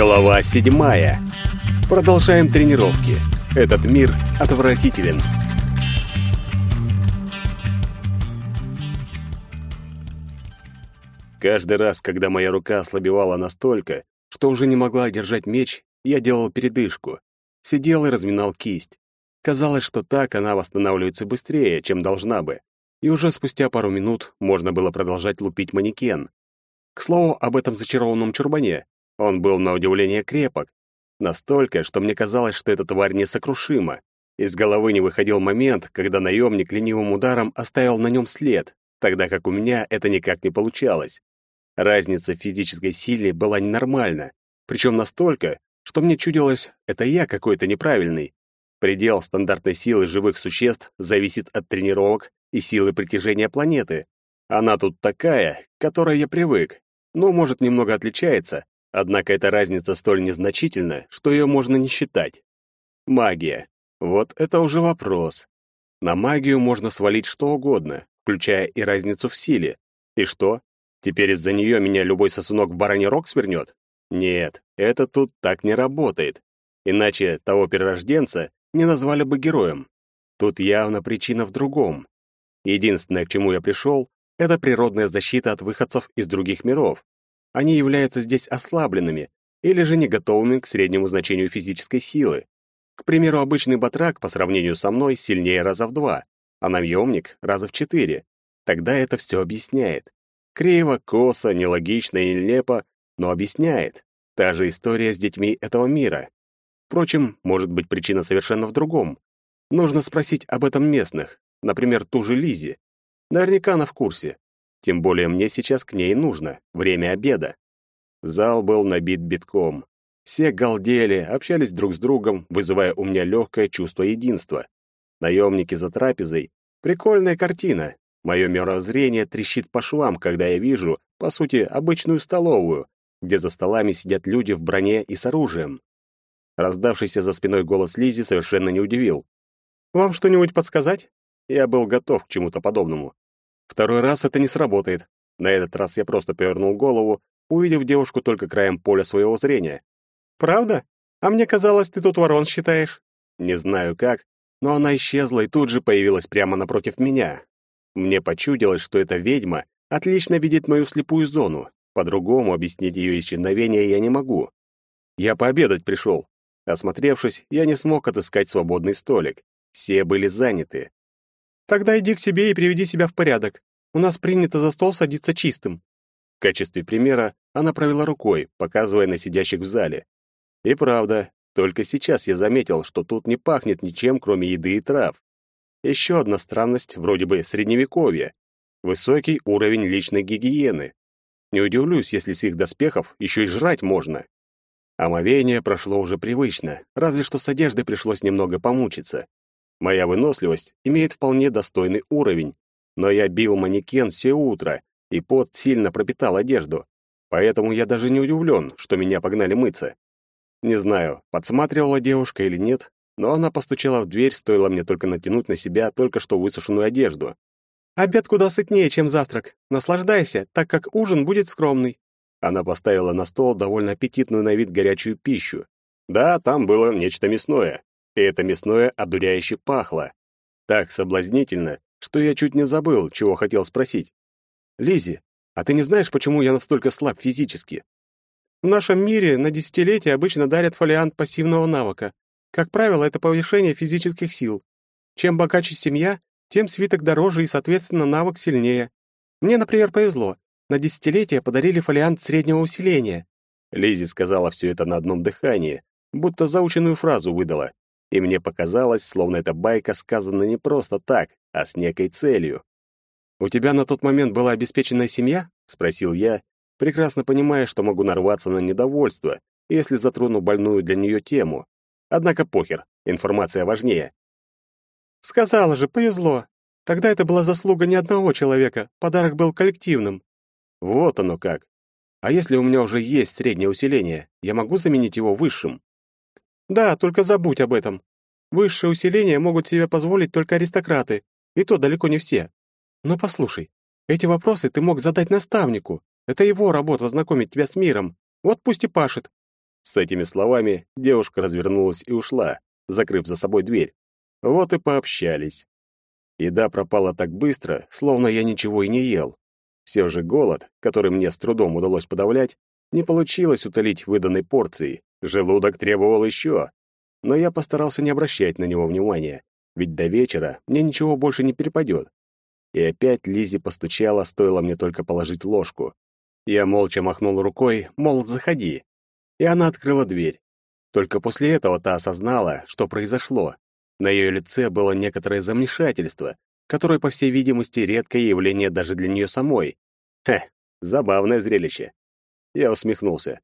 Глава седьмая. Продолжаем тренировки. Этот мир отвратителен. Каждый раз, когда моя рука ослабевала настолько, что уже не могла держать меч, я делал передышку. Сидел и разминал кисть. Казалось, что так она восстанавливается быстрее, чем должна бы. И уже спустя пару минут можно было продолжать лупить манекен. К слову об этом зачарованном чурбане. Он был на удивление крепок. Настолько, что мне казалось, что эта тварь несокрушима. Из головы не выходил момент, когда наемник ленивым ударом оставил на нем след, тогда как у меня это никак не получалось. Разница в физической силе была ненормальна, причем настолько, что мне чудилось, это я какой-то неправильный. Предел стандартной силы живых существ зависит от тренировок и силы притяжения планеты. Она тут такая, к которой я привык, но, может, немного отличается, однако эта разница столь незначительна, что ее можно не считать. Магия. Вот это уже вопрос. На магию можно свалить что угодно, включая и разницу в силе. И что? Теперь из-за нее меня любой сосунок в бараний рог свернет? Нет, это тут так не работает. Иначе того перерожденца не назвали бы героем. Тут явно причина в другом. Единственное, к чему я пришел, это природная защита от выходцев из других миров. Они являются здесь ослабленными или же не готовыми к среднему значению физической силы. К примеру, обычный батрак по сравнению со мной сильнее раза в два, а наемник — раза в четыре. Тогда это все объясняет. Криво, косо, нелогично и нелепо, но объясняет. Та же история с детьми этого мира. Впрочем, может быть причина совершенно в другом. Нужно спросить об этом местных, например, ту же Лизи. Наверняка она в курсе. Тем более мне сейчас к ней нужно, время обеда. Зал был набит битком. Все галдели, общались друг с другом, вызывая у меня легкое чувство единства. Наемники за трапезой. Прикольная картина, Мое мирозрение трещит по швам, когда я вижу, по сути, обычную столовую, где за столами сидят люди в броне и с оружием. Раздавшийся за спиной голос Лизи совершенно не удивил. «Вам что-нибудь подсказать?» Я был готов к чему-то подобному. Второй раз это не сработает. На этот раз я просто повернул голову, увидев девушку только краем поля своего зрения. «Правда? А мне казалось, ты тут ворон считаешь». Не знаю как, но она исчезла и тут же появилась прямо напротив меня, мне почудилось, что эта ведьма отлично видит мою слепую зону. По-другому объяснить ее исчезновение я не могу. Я пообедать пришел. Осмотревшись, я не смог отыскать свободный столик. Все были заняты. Тогда иди к себе и приведи себя в порядок. У нас принято за стол садиться чистым. В качестве примера она провела рукой, показывая на сидящих в зале. И правда, только сейчас я заметил, что тут не пахнет ничем, кроме еды и трав. Еще одна странность, вроде бы средневековья. Высокий уровень личной гигиены. Не удивлюсь, если с их доспехов еще и жрать можно. Омовение прошло уже привычно, разве что с одеждой пришлось немного помучиться. Моя выносливость имеет вполне достойный уровень, но я бил манекен все утро, и пот сильно пропитал одежду. Поэтому я даже не удивлен, что меня погнали мыться. Не знаю, подсматривала девушка или нет, но она постучала в дверь, стоило мне только натянуть на себя только что высушенную одежду. «Обед куда сытнее, чем завтрак. Наслаждайся, так как ужин будет скромный». Она поставила на стол довольно аппетитную на вид горячую пищу. Да, там было нечто мясное, и это мясное одуряюще пахло. Так соблазнительно, что я чуть не забыл, чего хотел спросить. Лизи, а ты не знаешь, почему я настолько слаб физически?» «В нашем мире на десятилетие обычно дарят фолиант пассивного навыка. Как правило, это повышение физических сил. Чем богаче семья, тем свиток дороже и, соответственно, навык сильнее. Мне, например, повезло. На десятилетие подарили фолиант среднего усиления. Лизи сказала все это на одном дыхании, будто заученную фразу выдала. И мне показалось, словно эта байка сказана не просто так, а с некой целью. «У тебя на тот момент была обеспеченная семья?» — спросил я, прекрасно понимая, что могу нарваться на недовольство, если затрону больную для нее тему. Однако похер, информация важнее. Сказала же, повезло. Тогда это была заслуга не одного человека, подарок был коллективным. Вот оно как. А если у меня уже есть среднее усиление, я могу заменить его высшим? Да, только забудь об этом. Высшее усиление могут себе позволить только аристократы, и то далеко не все. Но послушай, эти вопросы ты мог задать наставнику. Это его работа знакомить тебя с миром. Вот пусть и пашет. С этими словами девушка развернулась и ушла, закрыв за собой дверь. Вот и пообщались. Еда пропала так быстро, словно я ничего и не ел. Все же голод, который мне с трудом удалось подавлять, не получилось утолить выданной порцией. Желудок требовал еще. Но я постарался не обращать на него внимания, ведь до вечера мне ничего больше не перепадет. И опять Лизи постучала, стоило мне только положить ложку. Я молча махнул рукой, мол, заходи. И она открыла дверь. Только после этого та осознала, что произошло. На ее лице было некоторое замешательство, которое, по всей видимости, редкое явление даже для нее самой. Хе, забавное зрелище. Я усмехнулся.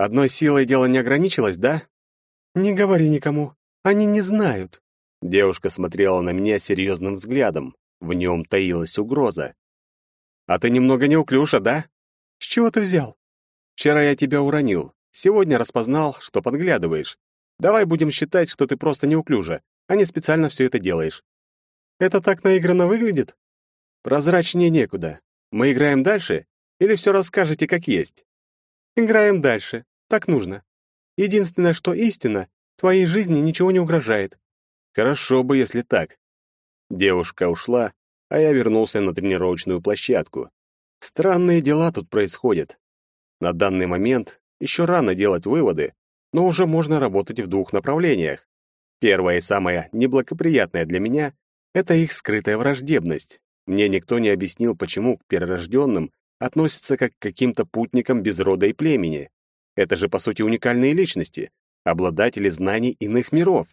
Одной силой дело не ограничилось, да? Не говори никому. Они не знают. Девушка смотрела на меня серьезным взглядом. В нем таилась угроза. А ты немного неуклюжа, да? С чего ты взял? Вчера я тебя уронил. Сегодня распознал, что подглядываешь. Давай будем считать, что ты просто неуклюжа, а не специально все это делаешь. Это так наигранно выглядит? Прозрачнее некуда. Мы играем дальше или все расскажете как есть? Играем дальше. Так нужно. Единственное, что истина, твоей жизни ничего не угрожает. Хорошо бы, если так. Девушка ушла, а я вернулся на тренировочную площадку. Странные дела тут происходят. На данный момент еще рано делать выводы, но уже можно работать в двух направлениях. Первое и самое неблагоприятное для меня — это их скрытая враждебность. Мне никто не объяснил, почему к перерожденным относятся как к каким-то путникам без рода и племени. Это же, по сути, уникальные личности, обладатели знаний иных миров.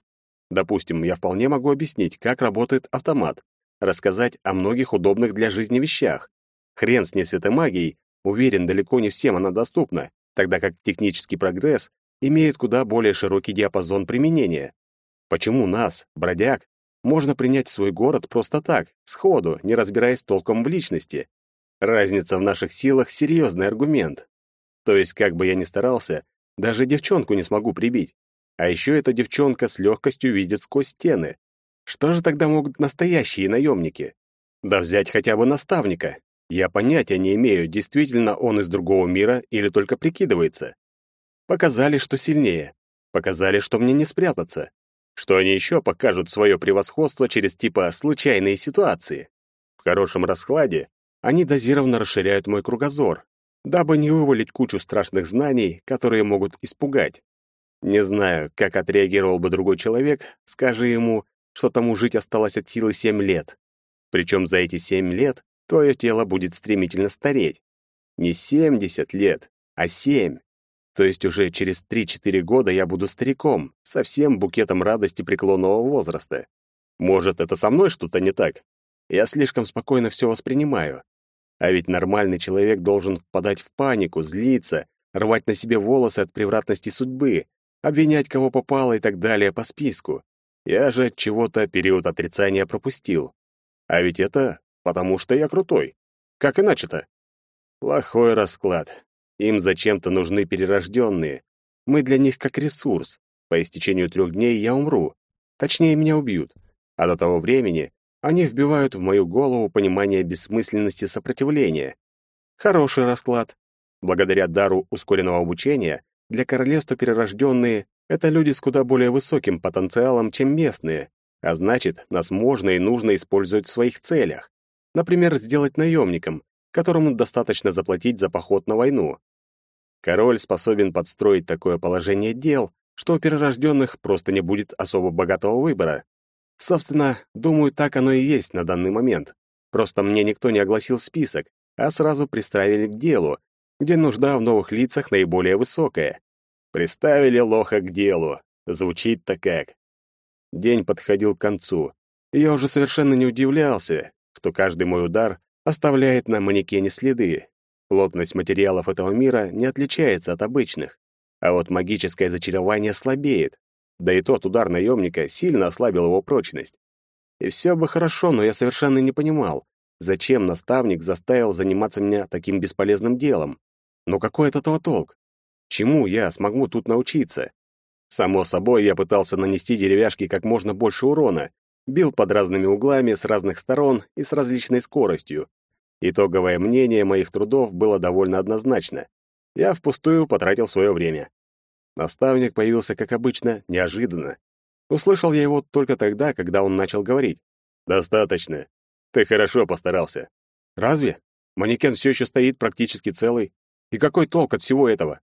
Допустим, я вполне могу объяснить, как работает автомат, рассказать о многих удобных для жизни вещах. Хрен с ней с этой магией, уверен, далеко не всем она доступна, тогда как технический прогресс имеет куда более широкий диапазон применения. Почему нас, бродяг, можно принять в свой город просто так, сходу, не разбираясь толком в личности? Разница в наших силах — серьезный аргумент. То есть, как бы я ни старался, даже девчонку не смогу прибить. А еще эта девчонка с легкостью видит сквозь стены. Что же тогда могут настоящие наемники? Да взять хотя бы наставника. Я понятия не имею, действительно он из другого мира или только прикидывается. Показали, что сильнее. Показали, что мне не спрятаться. Что они еще покажут свое превосходство через типа случайные ситуации. В хорошем раскладе они дозированно расширяют мой кругозор, дабы не вывалить кучу страшных знаний, которые могут испугать. Не знаю, как отреагировал бы другой человек, скажи ему, что тому жить осталось от силы семь лет. Причем за эти семь лет твое тело будет стремительно стареть. Не 70 лет, а 7. То есть уже через 3-4 года я буду стариком, со всем букетом радости преклонного возраста. Может, это со мной что-то не так? Я слишком спокойно все воспринимаю. А ведь нормальный человек должен впадать в панику, злиться, рвать на себе волосы от превратности судьбы, обвинять кого попало и так далее по списку. Я же от чего-то период отрицания пропустил. А ведь это потому что я крутой. Как иначе-то? Плохой расклад. Им зачем-то нужны перерожденные. Мы для них как ресурс. По истечению трех дней я умру. Точнее, меня убьют. А до того времени они вбивают в мою голову понимание бессмысленности сопротивления. Хороший расклад. Благодаря дару ускоренного обучения, для королевства перерожденные — это люди с куда более высоким потенциалом, чем местные, а значит, нас можно и нужно использовать в своих целях. Например, сделать наемником, которому достаточно заплатить за поход на войну. Король способен подстроить такое положение дел, что у перерожденных просто не будет особо богатого выбора. Собственно, думаю, так оно и есть на данный момент. Просто мне никто не огласил список, а сразу приставили к делу, где нужда в новых лицах наиболее высокая. Приставили лоха к делу. Звучит-то как. День подходил к концу, я уже совершенно не удивлялся, что каждый мой удар оставляет на манекене следы. Плотность материалов этого мира не отличается от обычных, а вот магическое зачарование слабеет. Да и тот удар наемника сильно ослабил его прочность. И все бы хорошо, но я совершенно не понимал, зачем наставник заставил заниматься меня таким бесполезным делом. Но какой от этого толк? Чему я смогу тут научиться? Само собой, я пытался нанести деревяшке как можно больше урона, бил под разными углами, с разных сторон и с различной скоростью. Итоговое мнение моих трудов было довольно однозначно. Я впустую потратил свое время. Наставник появился, как обычно, неожиданно. Услышал я его только тогда, когда он начал говорить. «Достаточно. Ты хорошо постарался». «Разве? Манекен все еще стоит практически целый. И какой толк от всего этого?»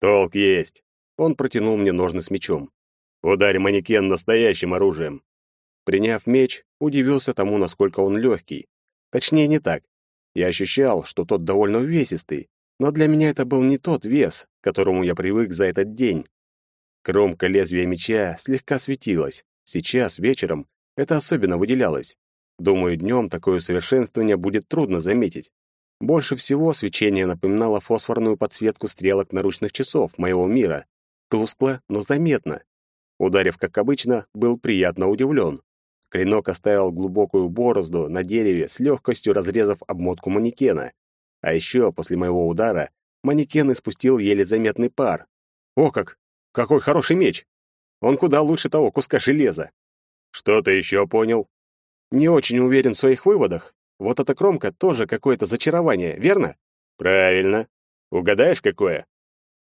«Толк есть». Он протянул мне ножны с мечом. «Ударь манекен настоящим оружием». Приняв меч, удивился тому, насколько он легкий. Точнее, не так. Я ощущал, что тот довольно увесистый, но для меня это был не тот вес, к которому я привык за этот день. Кромка лезвия меча слегка светилась. Сейчас, вечером, это особенно выделялось. Думаю, днем такое усовершенствование будет трудно заметить. Больше всего свечение напоминало фосфорную подсветку стрелок наручных часов моего мира. Тускло, но заметно. Ударив, как обычно, был приятно удивлен. Клинок оставил глубокую борозду на дереве, с легкостью разрезав обмотку манекена. А еще после моего удара манекен испустил еле заметный пар. О как! Какой хороший меч! Он куда лучше того куска железа. Что ты еще понял? Не очень уверен в своих выводах. Вот эта кромка тоже какое-то зачарование, верно? Правильно. Угадаешь, какое?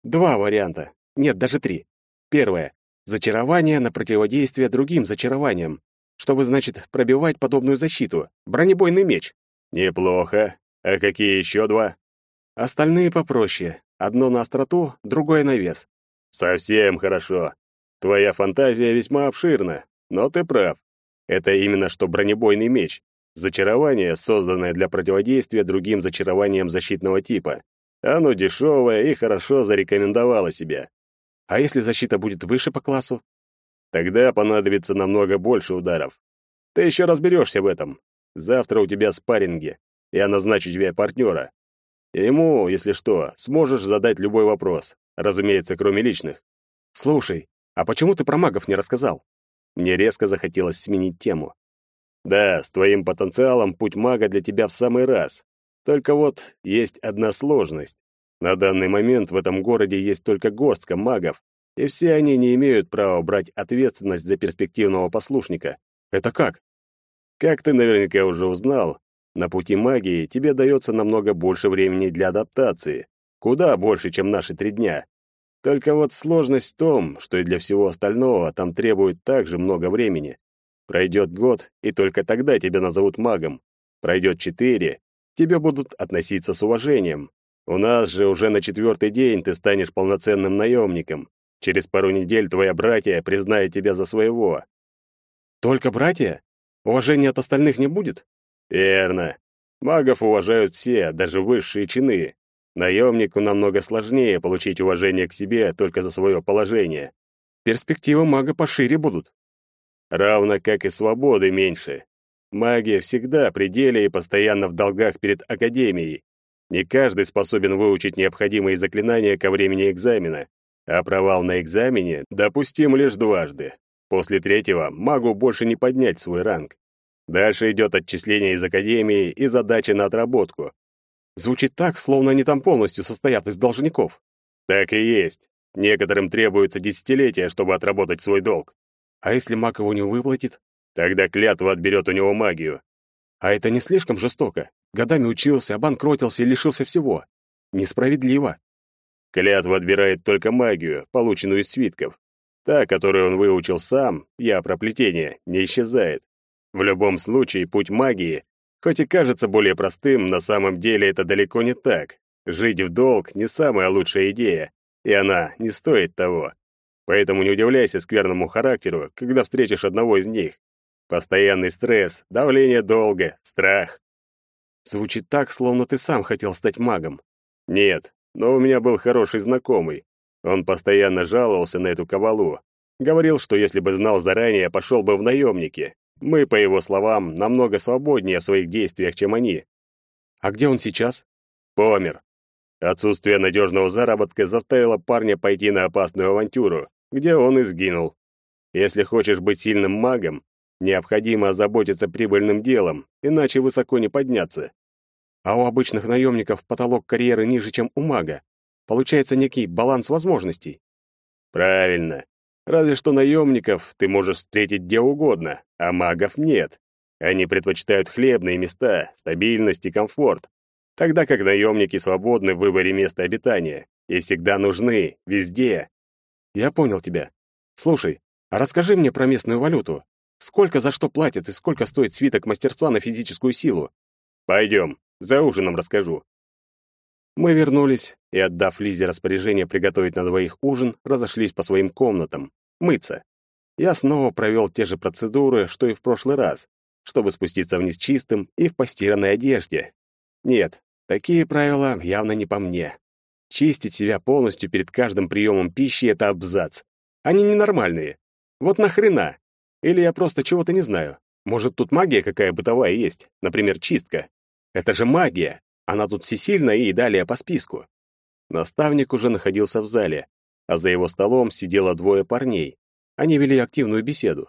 Два варианта. Нет, даже три. Первое. Зачарование на противодействие другим зачарованиям. Чтобы, значит, пробивать подобную защиту. Бронебойный меч. Неплохо. А какие еще два? Остальные попроще. Одно на остроту, другое на вес. Совсем хорошо. Твоя фантазия весьма обширна, но ты прав. Это именно что бронебойный меч. Зачарование, созданное для противодействия другим зачарованиям защитного типа. Оно дешевое и хорошо зарекомендовало себя. А если защита будет выше по классу? Тогда понадобится намного больше ударов. Ты еще разберешься в этом. Завтра у тебя спарринги. Я назначу тебе партнера. Ему, если что, сможешь задать любой вопрос. Разумеется, кроме личных. Слушай, а почему ты про магов не рассказал? Мне резко захотелось сменить тему. Да, с твоим потенциалом путь мага для тебя в самый раз. Только вот есть одна сложность. На данный момент в этом городе есть только горстка магов, и все они не имеют права брать ответственность за перспективного послушника. Это как? Как ты наверняка уже узнал, на пути магии тебе дается намного больше времени для адаптации, куда больше, чем наши три дня. Только вот сложность в том, что и для всего остального там требует также много времени. Пройдет год, и только тогда тебя назовут магом. Пройдет четыре, тебе будут относиться с уважением. У нас же уже на четвертый день ты станешь полноценным наемником. Через пару недель твоя братья признают тебя за своего. Только братья? Уважения от остальных не будет? Верно. Магов уважают все, даже высшие чины. Наемнику намного сложнее получить уважение к себе только за свое положение. Перспективы мага пошире будут. Равно как и свободы меньше. Магия всегда при деле и постоянно в долгах перед Академией. Не каждый способен выучить необходимые заклинания ко времени экзамена, а провал на экзамене допустим лишь дважды. После третьего магу больше не поднять свой ранг. Дальше идет отчисление из академии и задачи на отработку. Звучит так, словно они там полностью состоят из должников. Так и есть. Некоторым требуется десятилетия, чтобы отработать свой долг. А если маг его не выплатит? Тогда клятва отберет у него магию. А это не слишком жестоко? Годами учился, обанкротился и лишился всего. Несправедливо. Клятва отбирает только магию, полученную из свитков. Та, которую он выучил сам, я про плетение, не исчезает. В любом случае, путь магии, хоть и кажется более простым, на самом деле это далеко не так. Жить в долг не самая лучшая идея, и она не стоит того. Поэтому не удивляйся скверному характеру, когда встретишь одного из них. Постоянный стресс, давление долга, страх. Звучит так, словно ты сам хотел стать магом. Нет, но у меня был хороший знакомый. Он постоянно жаловался на эту кабалу. Говорил, что если бы знал заранее, пошел бы в наемники. Мы, по его словам, намного свободнее в своих действиях, чем они. А где он сейчас? Помер. Отсутствие надежного заработка заставило парня пойти на опасную авантюру, где он и сгинул. Если хочешь быть сильным магом, необходимо озаботиться прибыльным делом, иначе высоко не подняться. А у обычных наемников потолок карьеры ниже, чем у мага. Получается некий баланс возможностей. Правильно. Разве что наемников ты можешь встретить где угодно, а магов нет. Они предпочитают хлебные места, стабильность и комфорт, тогда как наемники свободны в выборе места обитания и всегда нужны, везде. Я понял тебя. Слушай, а расскажи мне про местную валюту. Сколько за что платят и сколько стоит свиток мастерства на физическую силу? Пойдем, за ужином расскажу. Мы вернулись и, отдав Лизе распоряжение приготовить на двоих ужин, разошлись по своим комнатам, мыться. Я снова провел те же процедуры, что и в прошлый раз, чтобы спуститься вниз чистым и в постиранной одежде. Нет, такие правила явно не по мне. Чистить себя полностью перед каждым приемом пищи — это абзац. Они ненормальные. Вот нахрена? Или я просто чего-то не знаю? Может, тут магия какая бытовая есть? Например, чистка. Это же магия. Она тут всесильна и далее по списку. Наставник уже находился в зале, а за его столом сидело двое парней. Они вели активную беседу.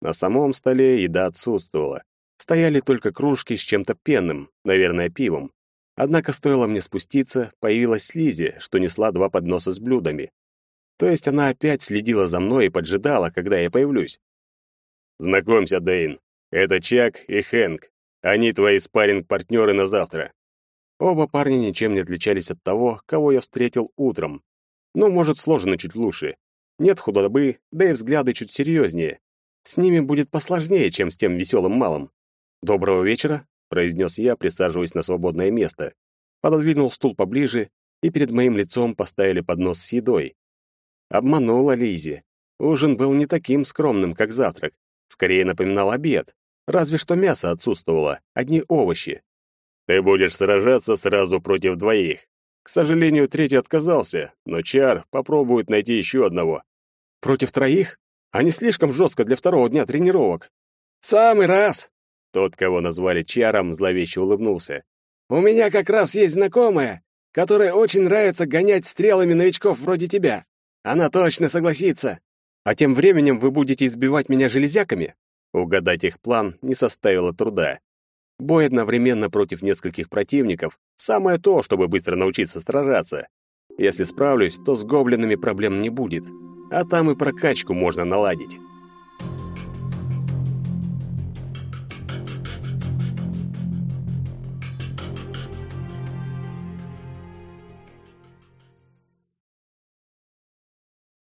На самом столе еда отсутствовала. Стояли только кружки с чем-то пенным, наверное, пивом. Однако стоило мне спуститься, появилась Лизи, что несла два подноса с блюдами. То есть она опять следила за мной и поджидала, когда я появлюсь. «Знакомься, Дэйн. Это Чак и Хэнк. Они твои спарринг-партнеры на завтра». Оба парня ничем не отличались от того, кого я встретил утром. Но, может, сложено чуть лучше. Нет худобы, да и взгляды чуть серьезнее. С ними будет посложнее, чем с тем веселым малым. «Доброго вечера», — произнес я, присаживаясь на свободное место. Пододвинул стул поближе, и перед моим лицом поставили поднос с едой. Обманула Лизи. Ужин был не таким скромным, как завтрак. Скорее напоминал обед. Разве что мясо отсутствовало, одни овощи. «Ты будешь сражаться сразу против двоих. К сожалению, третий отказался, но Чар попробует найти еще одного». «Против троих?» не слишком жестко для второго дня тренировок. «Самый раз!» Тот, кого назвали Чаром, зловеще улыбнулся. «У меня как раз есть знакомая, которая очень нравится гонять стрелами новичков вроде тебя. Она точно согласится. А тем временем вы будете избивать меня железяками?» Угадать их план не составило труда. Бой одновременно против нескольких противников — самое то, чтобы быстро научиться сражаться. Если справлюсь, то с гоблинами проблем не будет а там и прокачку можно наладить.